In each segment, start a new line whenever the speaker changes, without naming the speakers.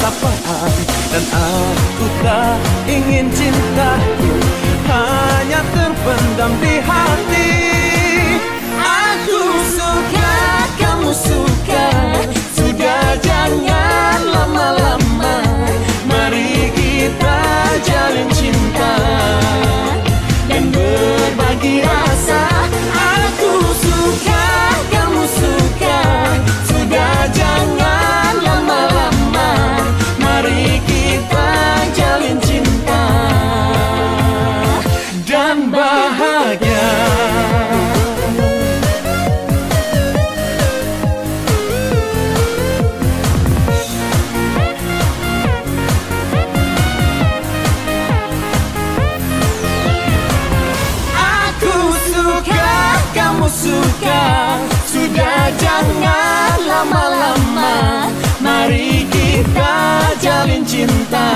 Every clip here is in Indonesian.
sapaan
Dan aku tak ingin cintaku Hanya terpendam di hati. Aku suka, kamu suka Sudah jangan lama-lama. Mari kita jalin cinta Dan berbagi rasa. Aku suka, kamu suka Sudah jangan Mari kita jalin cinta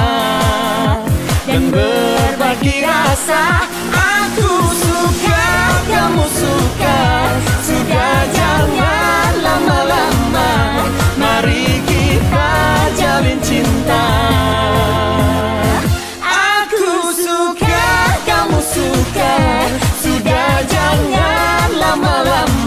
Dan berbagi rasa. Aku suka, kamu suka. Sudah jangan lama-lama. Mari kita jalin cinta. Aku suka, kamu suka. Sudah jangan lama-lama.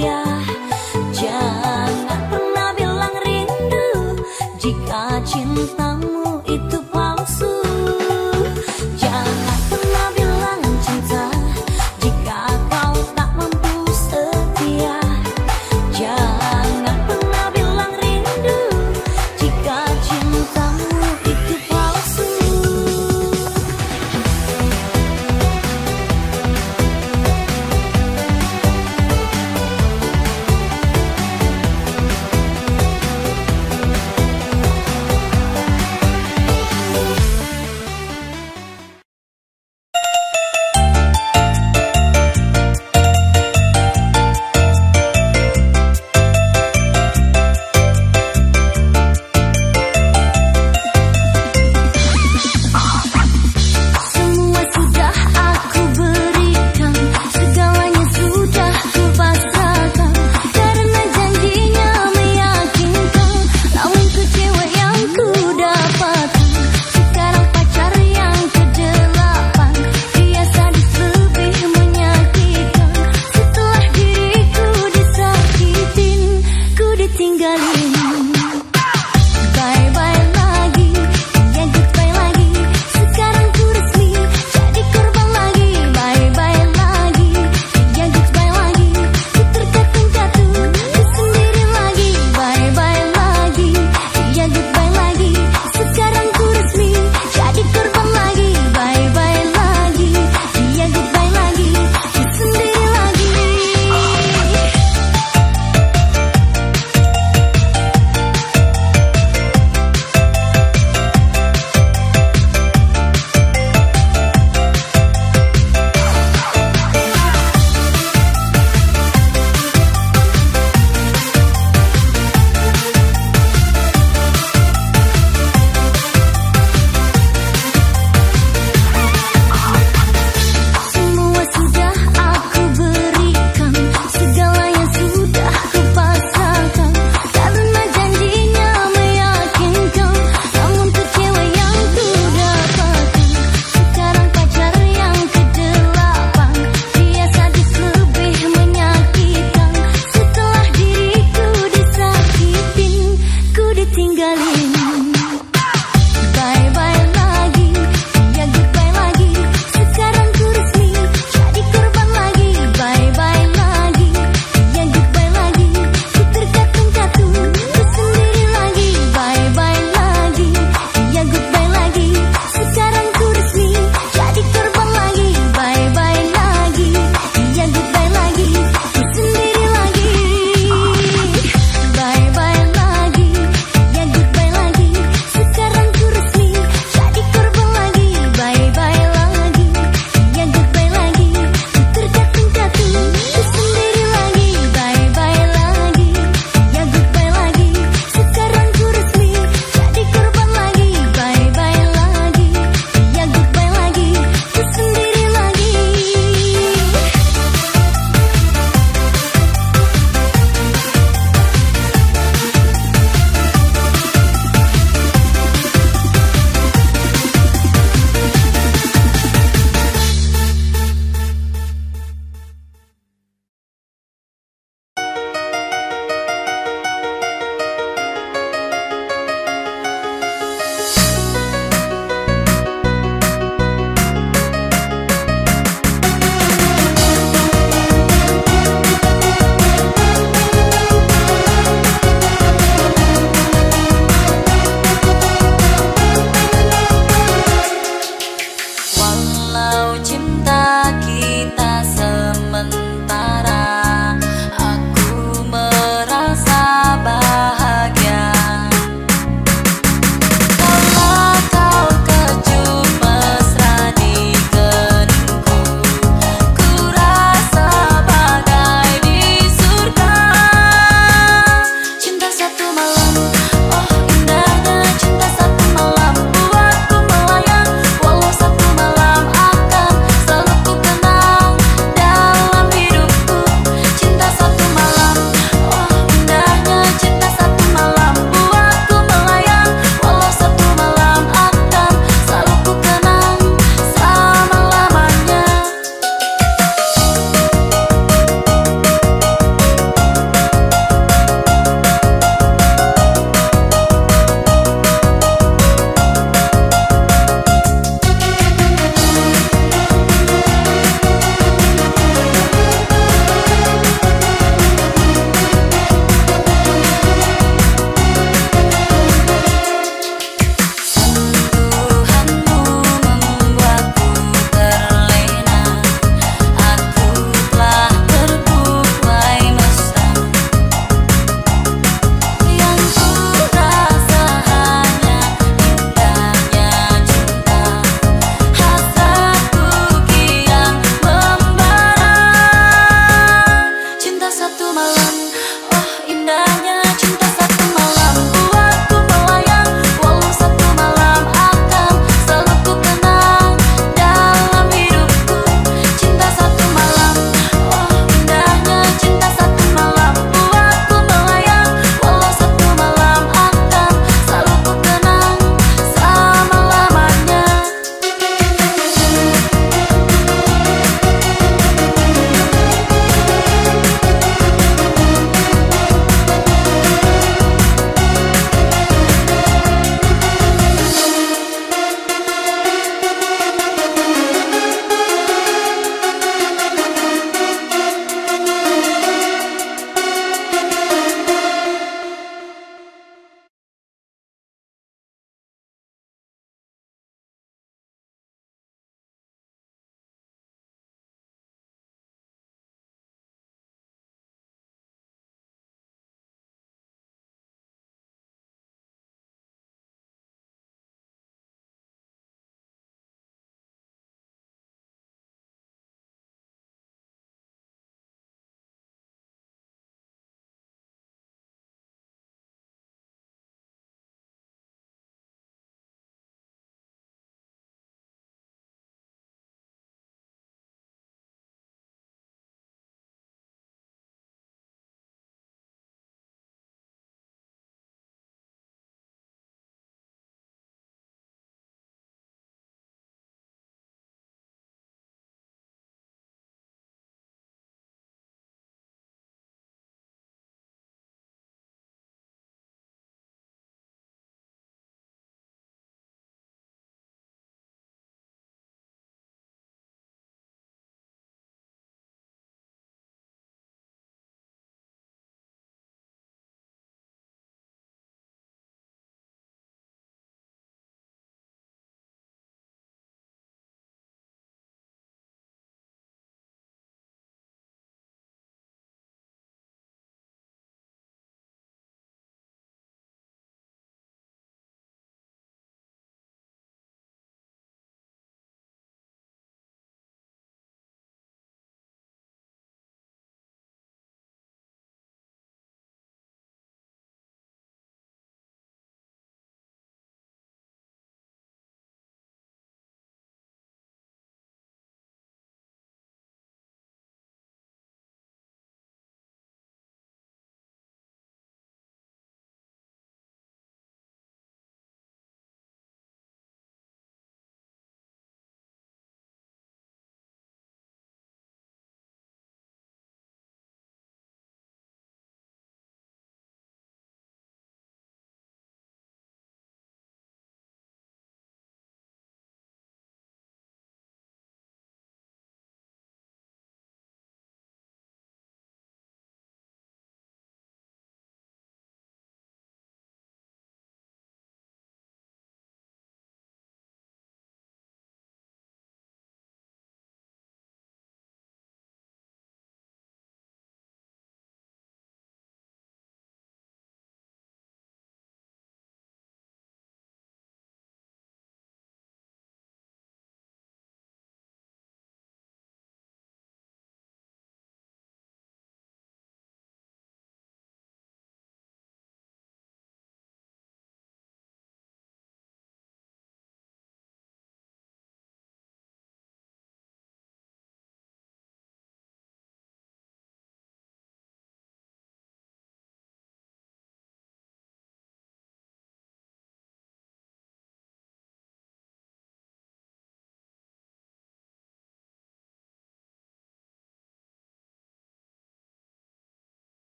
Jangan pernah bilang rindu jika cinta.